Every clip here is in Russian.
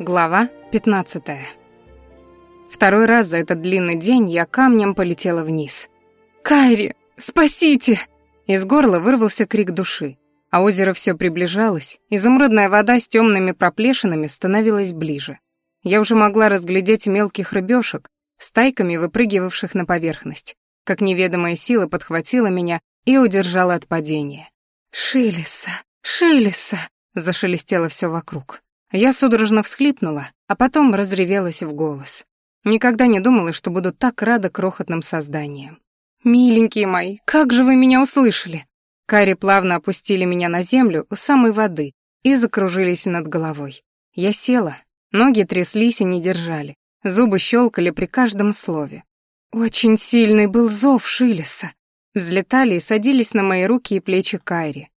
Глава 15. Второй раз за этот длинный день я камнем полетела вниз. «Кайри, спасите!» Из горла вырвался крик души, а озеро все приближалось, изумрудная вода с темными проплешинами становилась ближе. Я уже могла разглядеть мелких рыбешек, стайками выпрыгивавших на поверхность, как неведомая сила подхватила меня и удержала от падения. «Шилиса, Шилиса!» — зашелестело все вокруг. Я судорожно всхлипнула, а потом разревелась в голос. Никогда не думала, что буду так рада крохотным созданиям. «Миленькие мои, как же вы меня услышали!» Кари плавно опустили меня на землю у самой воды и закружились над головой. Я села, ноги тряслись и не держали, зубы щелкали при каждом слове. Очень сильный был зов Шилеса. Взлетали и садились на мои руки и плечи Кайри.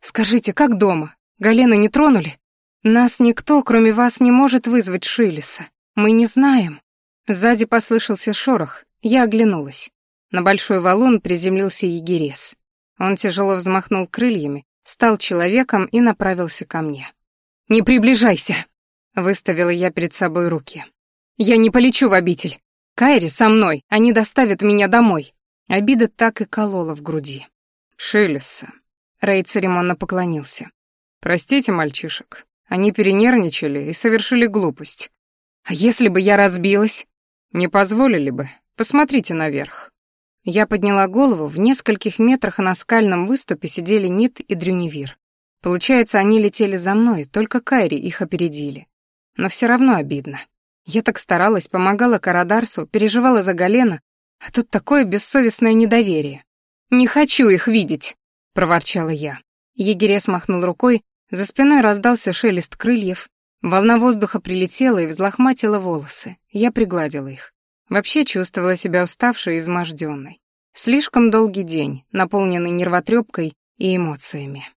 «Скажите, как дома? Галена не тронули?» «Нас никто, кроме вас, не может вызвать Шилеса. Мы не знаем». Сзади послышался шорох, я оглянулась. На большой валун приземлился егерес. Он тяжело взмахнул крыльями, стал человеком и направился ко мне. «Не приближайся!» — выставила я перед собой руки. «Я не полечу в обитель. Кайри со мной, они доставят меня домой». Обида так и колола в груди. «Шилеса». Рэй церемонно поклонился. «Простите мальчишек, они перенервничали и совершили глупость. А если бы я разбилась? Не позволили бы. Посмотрите наверх. Я подняла голову, в нескольких метрах на скальном выступе сидели Нит и Дрюневир. Получается, они летели за мной, только Кайри их опередили. Но все равно обидно. Я так старалась, помогала Карадарсу, переживала за Галена, а тут такое бессовестное недоверие. «Не хочу их видеть!» — проворчала я. Егерес махнул рукой, за спиной раздался шелест крыльев, волна воздуха прилетела и взлохматила волосы. Я пригладила их. Вообще чувствовала себя уставшей и измождённой. Слишком долгий день, наполненный нервотрепкой и эмоциями.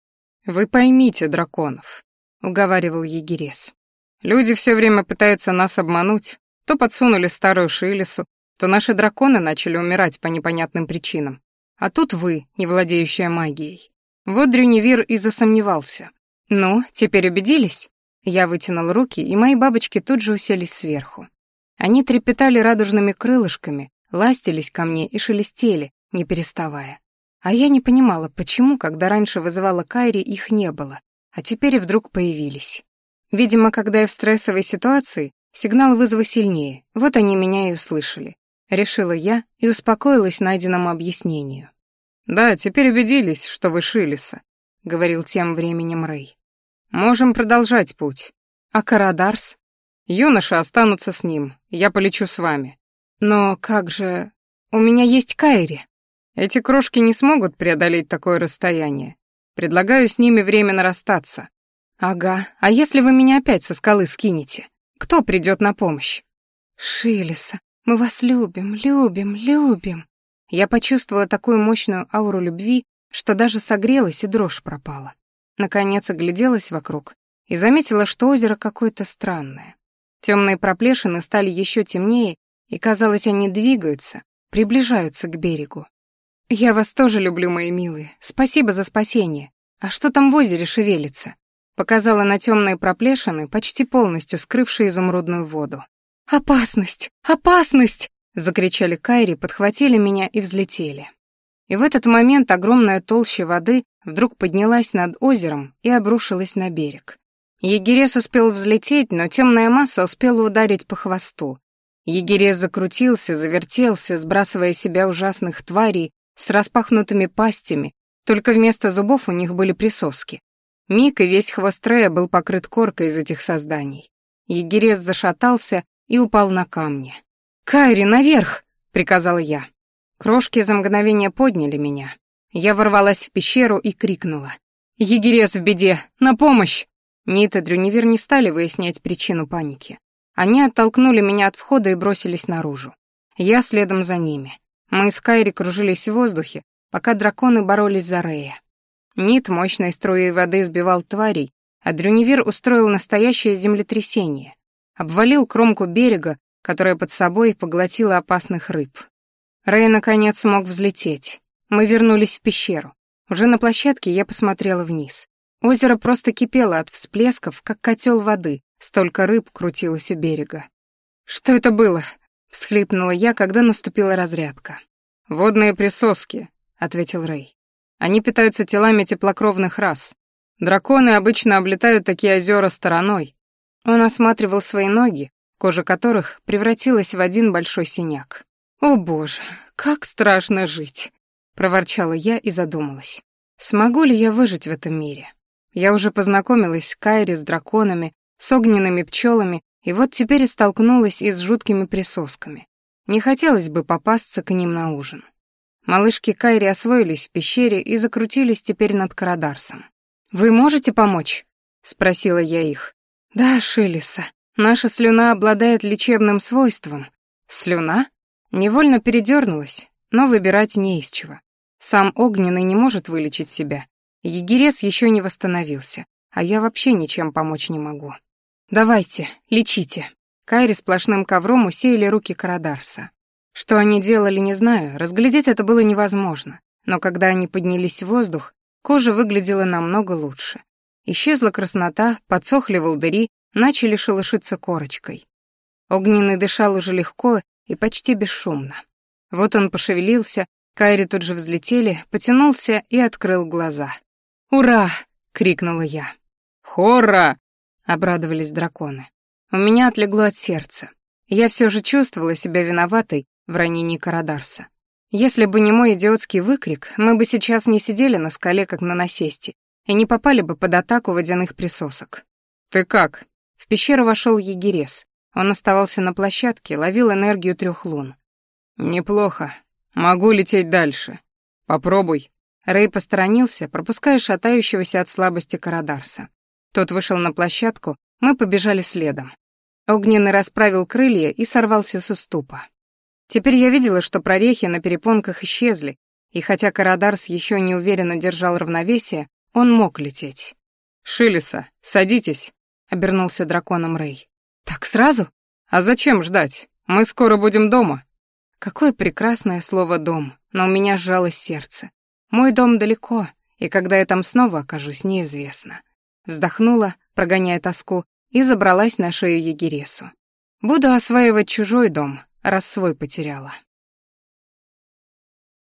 «Вы поймите, драконов», — уговаривал егерес. «Люди все время пытаются нас обмануть. То подсунули старую Шилесу, то наши драконы начали умирать по непонятным причинам. А тут вы, не владеющая магией. Вот Дрюневир и засомневался. «Ну, теперь убедились?» Я вытянул руки, и мои бабочки тут же уселись сверху. Они трепетали радужными крылышками, ластились ко мне и шелестели, не переставая. А я не понимала, почему, когда раньше вызывала Кайри, их не было, а теперь вдруг появились. Видимо, когда я в стрессовой ситуации, сигнал вызова сильнее, вот они меня и услышали. Решила я и успокоилась найденному объяснению. «Да, теперь убедились, что вы Шилиса», — говорил тем временем Рэй. «Можем продолжать путь. А Карадарс? Юноши останутся с ним, я полечу с вами». «Но как же... У меня есть Кайри». «Эти крошки не смогут преодолеть такое расстояние. Предлагаю с ними временно расстаться». «Ага, а если вы меня опять со скалы скинете? Кто придет на помощь?» «Шилеса, мы вас любим, любим, любим». Я почувствовала такую мощную ауру любви, что даже согрелась и дрожь пропала. Наконец огляделась вокруг и заметила, что озеро какое-то странное. Темные проплешины стали еще темнее, и, казалось, они двигаются, приближаются к берегу. «Я вас тоже люблю, мои милые. Спасибо за спасение. А что там в озере шевелится?» Показала на темные проплешины, почти полностью скрывшие изумрудную воду. «Опасность! Опасность!» — закричали Кайри, подхватили меня и взлетели. И в этот момент огромная толща воды вдруг поднялась над озером и обрушилась на берег. Егерес успел взлететь, но темная масса успела ударить по хвосту. Егерес закрутился, завертелся, сбрасывая себя ужасных тварей с распахнутыми пастями, только вместо зубов у них были присоски. Миг и весь хвост Рея был покрыт коркой из этих созданий. Егерес зашатался и упал на камни. «Кайри, наверх!» — приказала я. Крошки за мгновение подняли меня. Я ворвалась в пещеру и крикнула. «Егерес в беде! На помощь!» Нит и Дрюнивер не стали выяснять причину паники. Они оттолкнули меня от входа и бросились наружу. Я следом за ними. Мы с Кайри кружились в воздухе, пока драконы боролись за Рея. Нит мощной струей воды сбивал тварей, а Дрюнивер устроил настоящее землетрясение. Обвалил кромку берега, которая под собой поглотила опасных рыб. Рэй наконец смог взлететь. Мы вернулись в пещеру. Уже на площадке я посмотрела вниз. Озеро просто кипело от всплесков, как котел воды, Столько рыб крутилось у берега. «Что это было?» — всхлипнула я, когда наступила разрядка. «Водные присоски», — ответил Рэй. «Они питаются телами теплокровных рас. Драконы обычно облетают такие озера стороной». Он осматривал свои ноги, кожа которых превратилась в один большой синяк. «О боже, как страшно жить!» — проворчала я и задумалась. «Смогу ли я выжить в этом мире? Я уже познакомилась с Кайри, с драконами, с огненными пчелами, и вот теперь и столкнулась и с жуткими присосками. Не хотелось бы попасться к ним на ужин. Малышки Кайри освоились в пещере и закрутились теперь над Карадарсом. «Вы можете помочь?» — спросила я их. «Да, Шилиса, наша слюна обладает лечебным свойством». «Слюна?» Невольно передернулась, но выбирать не из чего. Сам Огненный не может вылечить себя. Егерес еще не восстановился, а я вообще ничем помочь не могу. «Давайте, лечите». Кайри сплошным ковром усеяли руки Карадарса. Что они делали, не знаю, разглядеть это было невозможно, но когда они поднялись в воздух, кожа выглядела намного лучше. Исчезла краснота, подсохли волдыри, начали шелушиться корочкой. Огненный дышал уже легко и почти бесшумно. Вот он пошевелился, Кайри тут же взлетели, потянулся и открыл глаза. «Ура!» — крикнула я. «Хора!» — обрадовались драконы. У меня отлегло от сердца. Я все же чувствовала себя виноватой в ранении Карадарса. Если бы не мой идиотский выкрик, мы бы сейчас не сидели на скале, как на насесте, и не попали бы под атаку водяных присосок. «Ты как?» В пещеру вошел егерес. Он оставался на площадке, ловил энергию трех лун. «Неплохо. Могу лететь дальше. Попробуй». Рэй посторонился, пропуская шатающегося от слабости Карадарса. Тот вышел на площадку, мы побежали следом. Огненный расправил крылья и сорвался с уступа. Теперь я видела, что прорехи на перепонках исчезли, и хотя Карадарс еще неуверенно держал равновесие, он мог лететь. «Шилиса, садитесь», — обернулся драконом Рэй. «Так сразу? А зачем ждать? Мы скоро будем дома». Какое прекрасное слово «дом», но у меня сжалось сердце. Мой дом далеко, и когда я там снова окажусь, неизвестно. Вздохнула, прогоняя тоску, и забралась на шею егересу. Буду осваивать чужой дом, раз свой потеряла.